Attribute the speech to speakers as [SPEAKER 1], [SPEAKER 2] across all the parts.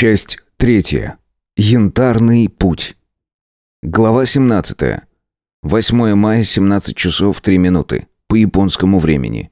[SPEAKER 1] Часть третья. Янтарный путь. Глава 17. 8 мая, 17 часов 3 минуты. По японскому времени.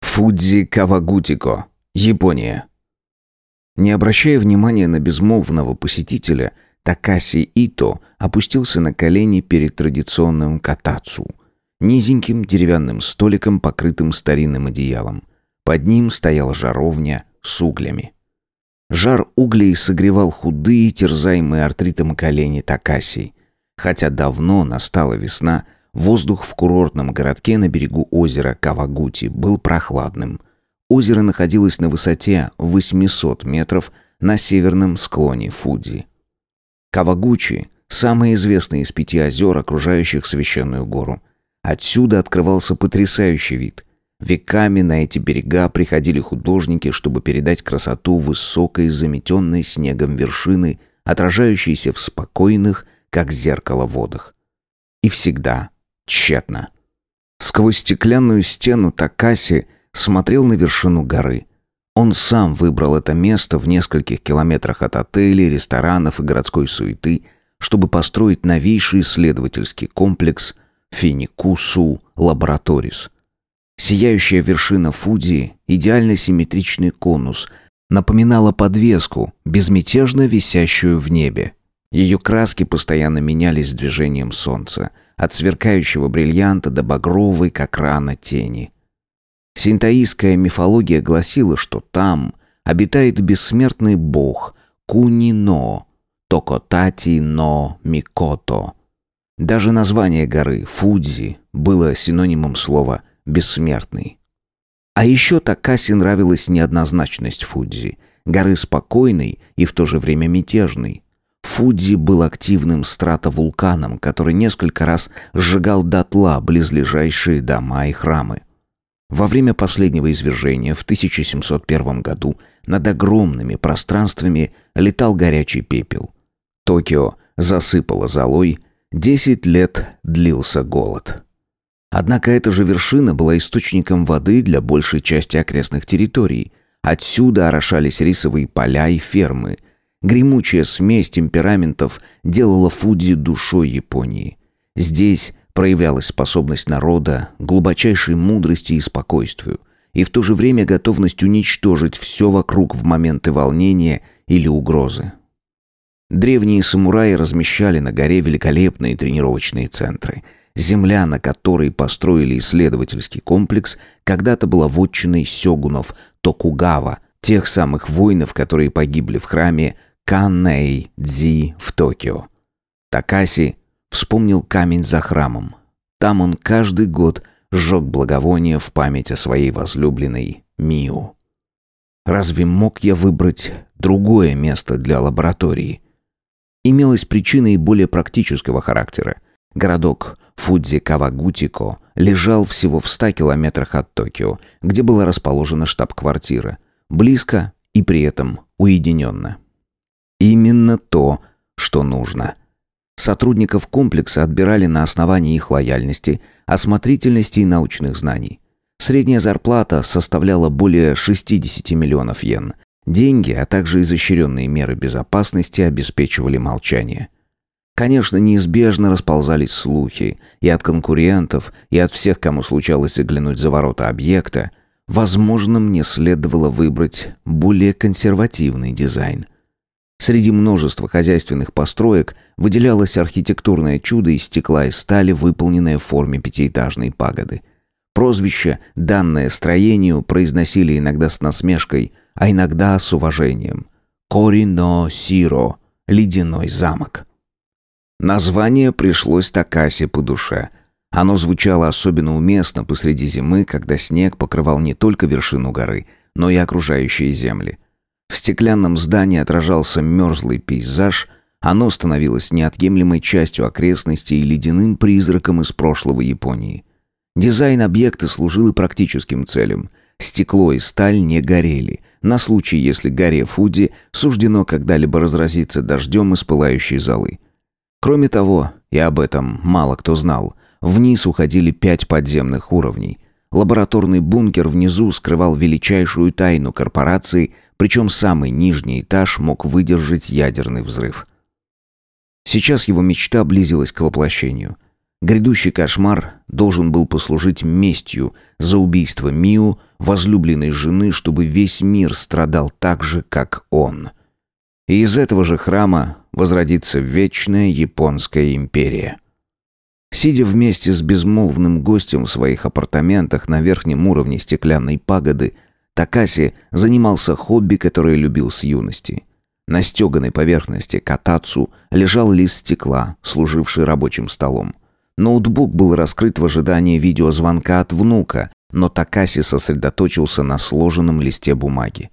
[SPEAKER 1] Фудзи Кавагутико. Япония. Не обращая внимания на безмолвного посетителя, Такаси Ито опустился на колени перед традиционным катацу. Низеньким деревянным столиком, покрытым старинным одеялом. Под ним стояла жаровня с углями. Жар углей согревал худые, терзаемые артритом колени Такаси. Хотя давно настала весна, воздух в курортном городке на берегу озера Кавагути был прохладным. Озеро находилось на высоте 800 метров на северном склоне Фудзи. Кавагучи – самое известное из пяти озер, окружающих священную гору. Отсюда открывался потрясающий вид – Веками на эти берега приходили художники, чтобы передать красоту высокой, заметенной снегом вершины, отражающейся в спокойных, как зеркало, водах. И всегда тщетно. Сквозь стеклянную стену Такаси смотрел на вершину горы. Он сам выбрал это место в нескольких километрах от отелей, ресторанов и городской суеты, чтобы построить новейший исследовательский комплекс Финикусу Лабораторис – Сияющая вершина Фудзи, идеально симметричный конус, напоминала подвеску, безмятежно висящую в небе. Ее краски постоянно менялись с движением солнца, от сверкающего бриллианта до багровой, как рана, тени. Синтаистская мифология гласила, что там обитает бессмертный бог Кунино, Токотати но Микото. Даже название горы, Фудзи, было синонимом слова бессмертный. А еще Такаси нравилась неоднозначность Фудзи, горы спокойной и в то же время мятежной. Фудзи был активным стратовулканом, который несколько раз сжигал дотла близлежащие дома и храмы. Во время последнего извержения в 1701 году над огромными пространствами летал горячий пепел. Токио засыпало золой, десять лет длился голод. Однако эта же вершина была источником воды для большей части окрестных территорий. Отсюда орошались рисовые поля и фермы. Гремучая смесь темпераментов делала Фудзи душой Японии. Здесь проявлялась способность народа, глубочайшей мудрости и спокойствию, и в то же время готовность уничтожить все вокруг в моменты волнения или угрозы. Древние самураи размещали на горе великолепные тренировочные центры – Земля, на которой построили исследовательский комплекс, когда-то была вотчиной сёгунов Токугава, тех самых воинов, которые погибли в храме Канней-Дзи в Токио. Такаси вспомнил камень за храмом. Там он каждый год сжег благовоние в память о своей возлюбленной Миу. Разве мог я выбрать другое место для лаборатории? Имелась причина и более практического характера. Городок Фудзи Кавагутико лежал всего в 100 километрах от Токио, где была расположена штаб-квартира. Близко и при этом уединенно. Именно то, что нужно. Сотрудников комплекса отбирали на основании их лояльности, осмотрительности и научных знаний. Средняя зарплата составляла более 60 миллионов йен. Деньги, а также изощренные меры безопасности обеспечивали молчание. Конечно, неизбежно расползались слухи и от конкурентов, и от всех, кому случалось заглянуть за ворота объекта. Возможно, мне следовало выбрать более консервативный дизайн. Среди множества хозяйственных построек выделялось архитектурное чудо из стекла и стали, выполненное в форме пятиэтажной пагоды. Прозвище, данное строению, произносили иногда с насмешкой, а иногда с уважением. «Корино Сиро» — «Ледяной замок». Название пришлось Такасе по душе. Оно звучало особенно уместно посреди зимы, когда снег покрывал не только вершину горы, но и окружающие земли. В стеклянном здании отражался мерзлый пейзаж, оно становилось неотъемлемой частью окрестностей и ледяным призраком из прошлого Японии. Дизайн объекта служил и практическим целям. Стекло и сталь не горели, на случай, если горе Фуди суждено когда-либо разразиться дождем из пылающей золы. Кроме того, и об этом мало кто знал, вниз уходили пять подземных уровней. Лабораторный бункер внизу скрывал величайшую тайну корпорации, причем самый нижний этаж мог выдержать ядерный взрыв. Сейчас его мечта близилась к воплощению. Грядущий кошмар должен был послужить местью за убийство Миу, возлюбленной жены, чтобы весь мир страдал так же, как он. И из этого же храма возродится вечная японская империя. Сидя вместе с безмолвным гостем в своих апартаментах на верхнем уровне стеклянной пагоды, Такаси занимался хобби, которое любил с юности. На стеганой поверхности катацу лежал лист стекла, служивший рабочим столом. Ноутбук был раскрыт в ожидании видеозвонка от внука, но Такаси сосредоточился на сложенном листе бумаги.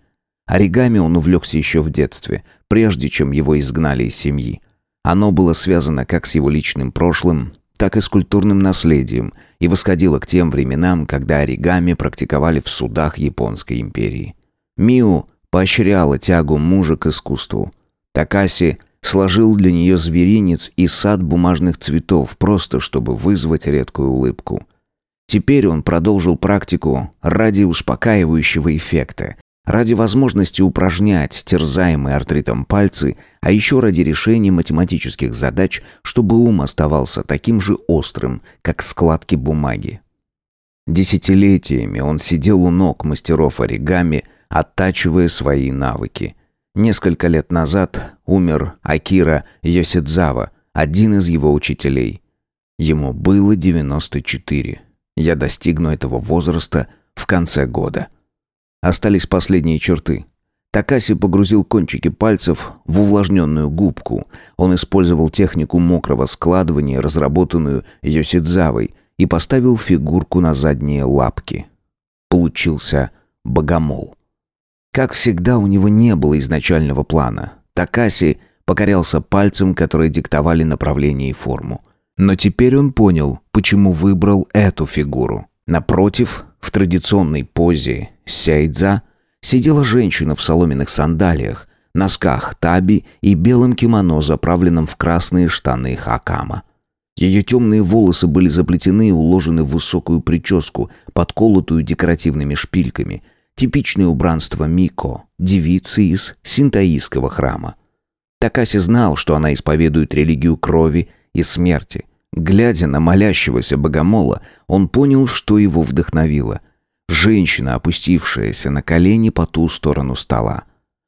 [SPEAKER 1] Оригами он увлекся еще в детстве, прежде чем его изгнали из семьи. Оно было связано как с его личным прошлым, так и с культурным наследием и восходило к тем временам, когда оригами практиковали в судах Японской империи. Миу поощряла тягу мужа к искусству. Такаси сложил для нее зверинец и сад бумажных цветов, просто чтобы вызвать редкую улыбку. Теперь он продолжил практику ради успокаивающего эффекта, ради возможности упражнять терзаемые артритом пальцы, а еще ради решения математических задач, чтобы ум оставался таким же острым, как складки бумаги. Десятилетиями он сидел у ног мастеров оригами, оттачивая свои навыки. Несколько лет назад умер Акира Йосидзава, один из его учителей. Ему было 94. Я достигну этого возраста в конце года. Остались последние черты. Такаси погрузил кончики пальцев в увлажненную губку. Он использовал технику мокрого складывания, разработанную Йосидзавой, и поставил фигурку на задние лапки. Получился богомол. Как всегда, у него не было изначального плана. Такаси покорялся пальцем, которые диктовали направление и форму. Но теперь он понял, почему выбрал эту фигуру. Напротив, в традиционной позе сяйдза сидела женщина в соломенных сандалиях, носках таби и белом кимоно, заправленном в красные штаны хакама. Ее темные волосы были заплетены и уложены в высокую прическу, подколотую декоративными шпильками. Типичное убранство Мико, девицы из синтаистского храма. Такаси знал, что она исповедует религию крови и смерти – Глядя на молящегося богомола, он понял, что его вдохновило. Женщина, опустившаяся на колени по ту сторону стола.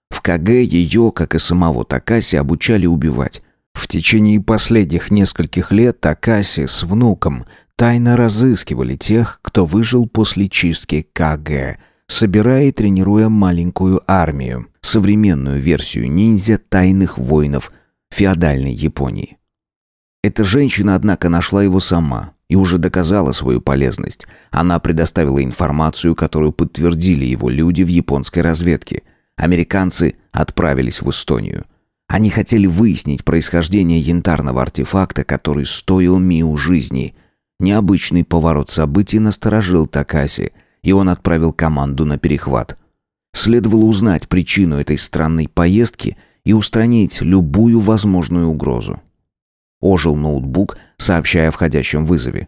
[SPEAKER 1] В КГ ее, как и самого Такаси, обучали убивать. В течение последних нескольких лет Такаси с внуком тайно разыскивали тех, кто выжил после чистки КГ, собирая и тренируя маленькую армию, современную версию ниндзя тайных воинов феодальной Японии. Эта женщина, однако, нашла его сама и уже доказала свою полезность. Она предоставила информацию, которую подтвердили его люди в японской разведке. Американцы отправились в Эстонию. Они хотели выяснить происхождение янтарного артефакта, который стоил Миу жизни. Необычный поворот событий насторожил Такаси, и он отправил команду на перехват. Следовало узнать причину этой странной поездки и устранить любую возможную угрозу. Ожил ноутбук, сообщая о входящем вызове.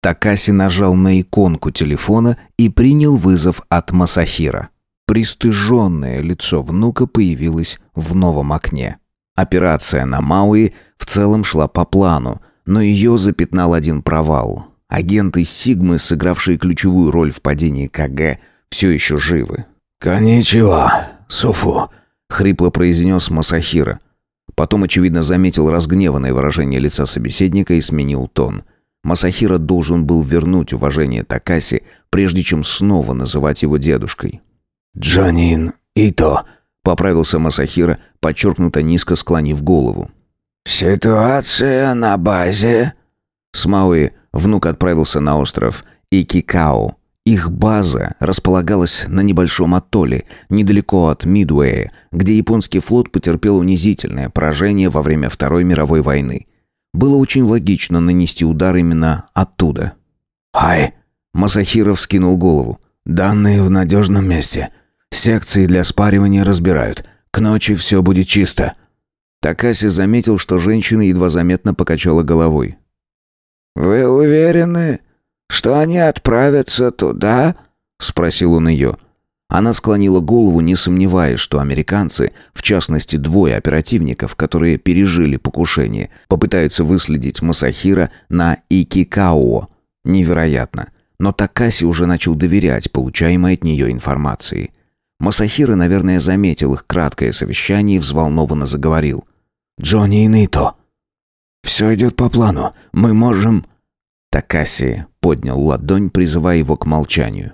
[SPEAKER 1] Такаси нажал на иконку телефона и принял вызов от Масахира. Пристыженное лицо внука появилось в новом окне. Операция на Мауи в целом шла по плану, но ее запятнал один провал. Агенты Сигмы, сыгравшие ключевую роль в падении КГ, все еще живы.
[SPEAKER 2] «Коничева, Суфу», —
[SPEAKER 1] хрипло произнес Масахира. Потом, очевидно, заметил разгневанное выражение лица собеседника и сменил тон. Масахира должен был вернуть уважение Такаси, прежде чем снова называть его дедушкой.
[SPEAKER 2] «Джанин Ито», —
[SPEAKER 1] поправился Масахира, подчеркнуто низко склонив голову.
[SPEAKER 2] «Ситуация на базе...»
[SPEAKER 1] С Мауи внук отправился на остров Икикао, их база располагалась на небольшом атолле, недалеко от Мидуэя, где японский флот потерпел унизительное поражение во время Второй мировой войны. Было очень логично нанести удар именно оттуда.
[SPEAKER 2] «Ай!»
[SPEAKER 1] Масахиров скинул голову.
[SPEAKER 2] «Данные в надежном месте. Секции для спаривания разбирают. К ночи все будет чисто».
[SPEAKER 1] Такаси заметил, что женщина едва заметно покачала головой.
[SPEAKER 2] «Вы уверены?» Что они отправятся туда?» — спросил он ее.
[SPEAKER 1] Она склонила голову, не сомневаясь, что американцы, в частности двое оперативников, которые пережили покушение, попытаются выследить Масахира на Икикао. Невероятно. Но Такаси уже начал доверять получаемой от нее информации. Масахира, наверное, заметил их краткое совещание и взволнованно заговорил.
[SPEAKER 2] «Джонни и Нито, все идет по плану. Мы можем...»
[SPEAKER 1] Такаси поднял ладонь, призывая его к молчанию.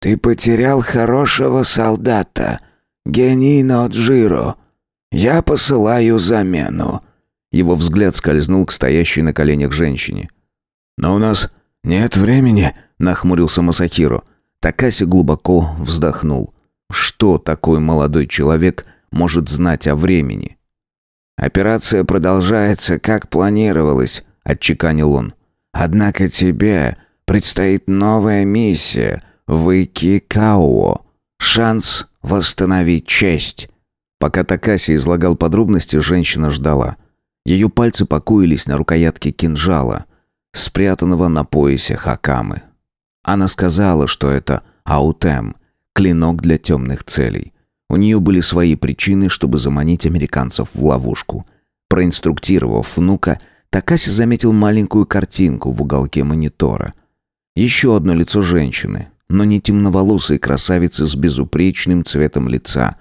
[SPEAKER 2] «Ты потерял хорошего солдата, Генино Джиро. Я посылаю замену».
[SPEAKER 1] Его взгляд скользнул к стоящей на коленях женщине.
[SPEAKER 2] «Но у нас нет времени», — нахмурился Масахиро.
[SPEAKER 1] Такаси глубоко вздохнул. Что такой молодой человек может знать о времени?
[SPEAKER 2] «Операция продолжается, как планировалось», — отчеканил он. «Однако тебе предстоит новая миссия в Икикао. Шанс восстановить честь».
[SPEAKER 1] Пока Такаси излагал подробности, женщина ждала. Ее пальцы покоились на рукоятке кинжала, спрятанного на поясе Хакамы. Она сказала, что это аутем, клинок для темных целей. У нее были свои причины, чтобы заманить американцев в ловушку. Проинструктировав внука, Такаси заметил маленькую картинку в уголке монитора. Еще одно лицо женщины, но не темноволосой красавицы с безупречным цветом лица.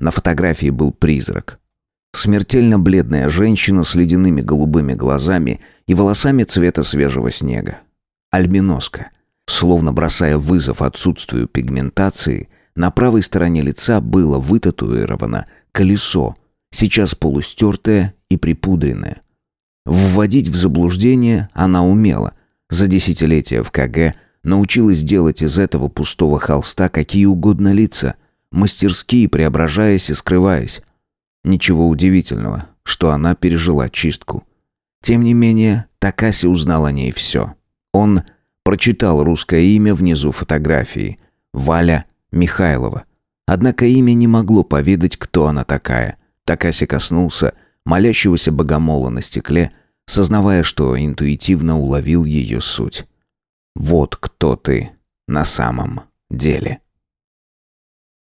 [SPEAKER 1] На фотографии был призрак. Смертельно бледная женщина с ледяными голубыми глазами и волосами цвета свежего снега. Альбиноска. Словно бросая вызов отсутствию пигментации, на правой стороне лица было вытатуировано колесо, сейчас полустертое и припудренное. Вводить в заблуждение она умела. За десятилетия в КГ научилась делать из этого пустого холста какие угодно лица, мастерски преображаясь и скрываясь. Ничего удивительного, что она пережила чистку. Тем не менее, Такаси узнал о ней все. Он прочитал русское имя внизу фотографии. Валя Михайлова. Однако имя не могло поведать, кто она такая. Такаси коснулся молящегося богомола на стекле, сознавая, что интуитивно уловил ее суть. «Вот кто ты на самом деле».